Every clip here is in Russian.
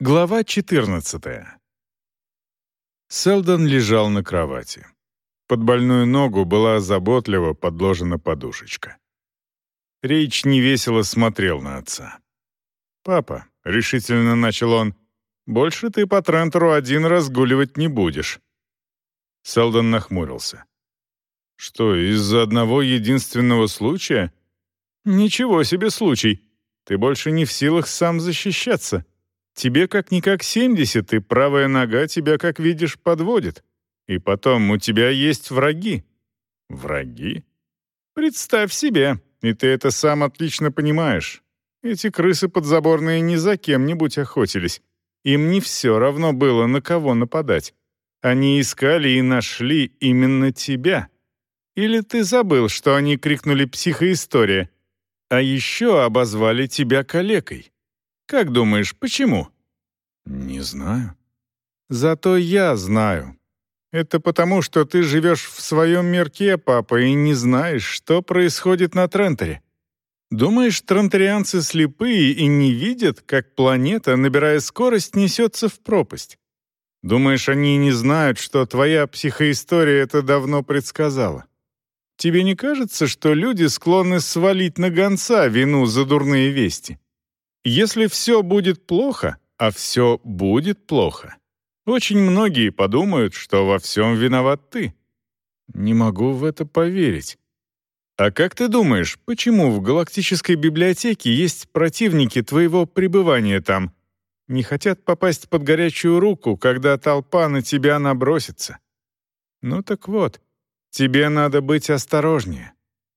Глава 14. Селдон лежал на кровати. Под больную ногу была заботливо подложена подушечка. Рейч невесело смотрел на отца. «Папа», — решительно начал он, — «больше ты по Трентеру один разгуливать не будешь». Селдон нахмурился. «Что, из-за одного единственного случая?» «Ничего себе случай. Ты больше не в силах сам защищаться. Тебе как-никак 70, и правая нога тебя, как видишь, подводит. И потом, у тебя есть враги». «Враги?» «Представь себе, и ты это сам отлично понимаешь. Эти крысы подзаборные ни за кем-нибудь охотились. Им не все равно было, на кого нападать. Они искали и нашли именно тебя. Или ты забыл, что они крикнули «психоистория», а еще обозвали тебя калекой? Как думаешь, почему?» «Не знаю». «Зато я знаю. Это потому, что ты живешь в своем мирке, папа, и не знаешь, что происходит на Трентере. Думаешь, трентерианцы слепые и не видят, как планета, набирая скорость, несется в пропасть? Думаешь, они не знают, что твоя психоистория это давно предсказала? Тебе не кажется, что люди склонны свалить на гонца вину за дурные вести? Если все будет плохо, а все будет плохо, очень многие подумают, что во всем виноват ты. Не могу в это поверить. А как ты думаешь, почему в галактической библиотеке есть противники твоего пребывания там? Не хотят попасть под горячую руку, когда толпа на тебя набросится. Ну так вот, тебе надо быть осторожнее.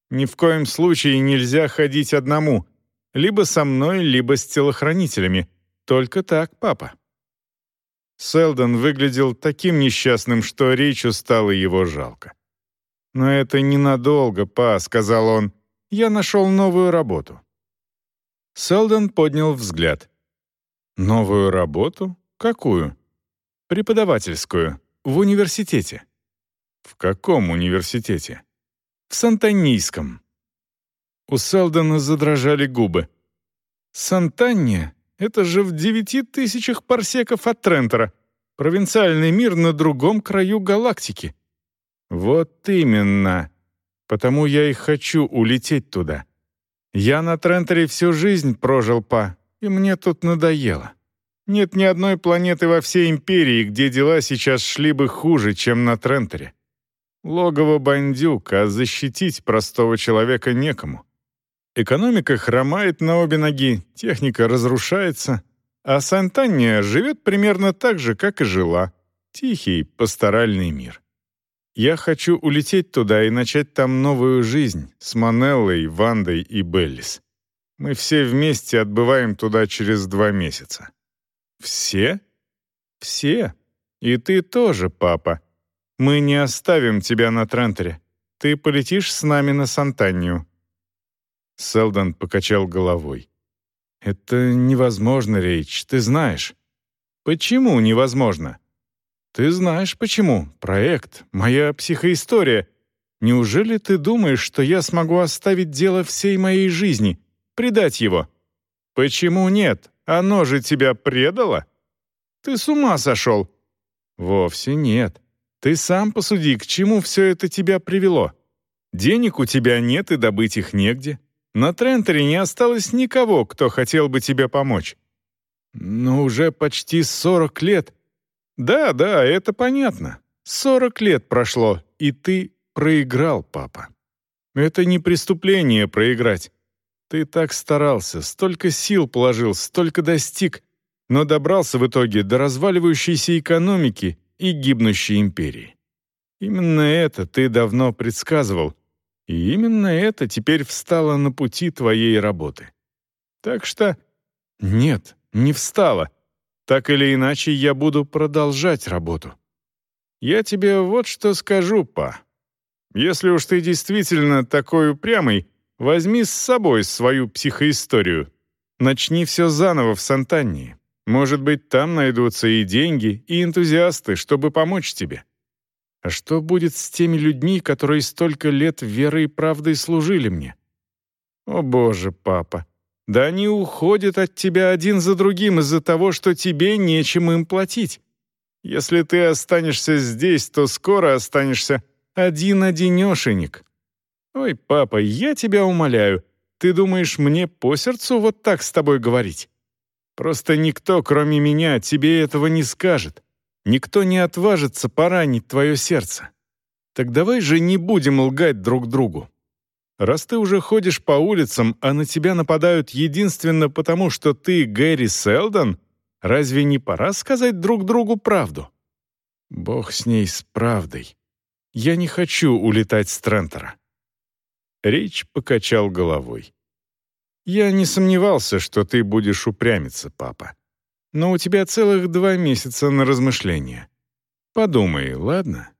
Ни в коем случае нельзя ходить одному. Либо со мной, либо с телохранителями. Только так, папа». Селдон выглядел таким несчастным, что Ричу стало его жалко. «Но это ненадолго, па», — сказал он. «Я нашел новую работу». Селдон поднял взгляд. «Новую работу? Какую?» «Преподавательскую. В университете». «В каком университете?» «В Сантанийском». У Селдона задрожали губы. «Сантанья — это же в девяти тысячах парсеков от Трентера. Провинциальный мир на другом краю галактики». «Вот именно. Потому я и хочу улететь туда. Я на Трентере всю жизнь прожил, па, и мне тут надоело. Нет ни одной планеты во всей империи, где дела сейчас шли бы хуже, чем на Трентере. Логово бандюк, а защитить простого человека некому. Экономика хромает на обе ноги, техника разрушается, а Сантанния живет примерно так же, как и жила. Тихий, пасторальный мир. Я хочу улететь туда и начать там новую жизнь с Манеллой, Вандой и Беллис. Мы все вместе отбываем туда через два месяца. Все? Все. И ты тоже, папа. Мы не оставим тебя на Трентере. Ты полетишь с нами на Сантанию. Селдон покачал головой. «Это невозможно, Рейч, ты знаешь». «Почему невозможно?» «Ты знаешь, почему. Проект, моя психоистория. Неужели ты думаешь, что я смогу оставить дело всей моей жизни, предать его?» «Почему нет? Оно же тебя предало?» «Ты с ума сошел?» «Вовсе нет. Ты сам посуди, к чему все это тебя привело. Денег у тебя нет и добыть их негде. На Трентере не осталось никого, кто хотел бы тебе помочь. Но уже почти 40 лет. Да, да, это понятно. 40 лет прошло, и ты проиграл, папа. Это не преступление проиграть. Ты так старался, столько сил положил, столько достиг, но добрался в итоге до разваливающейся экономики и гибнущей империи. Именно это ты давно предсказывал, и именно это теперь встало на пути твоей работы. Так что нет, не встало. Так или иначе, я буду продолжать работу. Я тебе вот что скажу, па. Если уж ты действительно такой упрямый, возьми с собой свою психоисторию. Начни все заново в Сантании. Может быть, там найдутся и деньги, и энтузиасты, чтобы помочь тебе. А что будет с теми людьми, которые столько лет верой и правдой служили мне? О боже, папа, Да они уходят от тебя один за другим из-за того, что тебе нечем им платить. Если ты останешься здесь, то скоро останешься один-одинешенек. Ой, папа, я тебя умоляю, ты думаешь, мне по сердцу вот так с тобой говорить? Просто никто, кроме меня, тебе этого не скажет. Никто не отважится поранить твое сердце. Так давай же не будем лгать друг другу. Раз ты уже ходишь по улицам, а на тебя нападают единственно потому, что ты Гэри Селдон, разве не пора сказать друг другу правду? Бог с ней, с правдой. Я не хочу улетать с Трентера. Рич покачал головой. «Я не сомневался, что ты будешь упрямиться, папа. Но у тебя целых два месяца на размышления. Подумай, ладно?»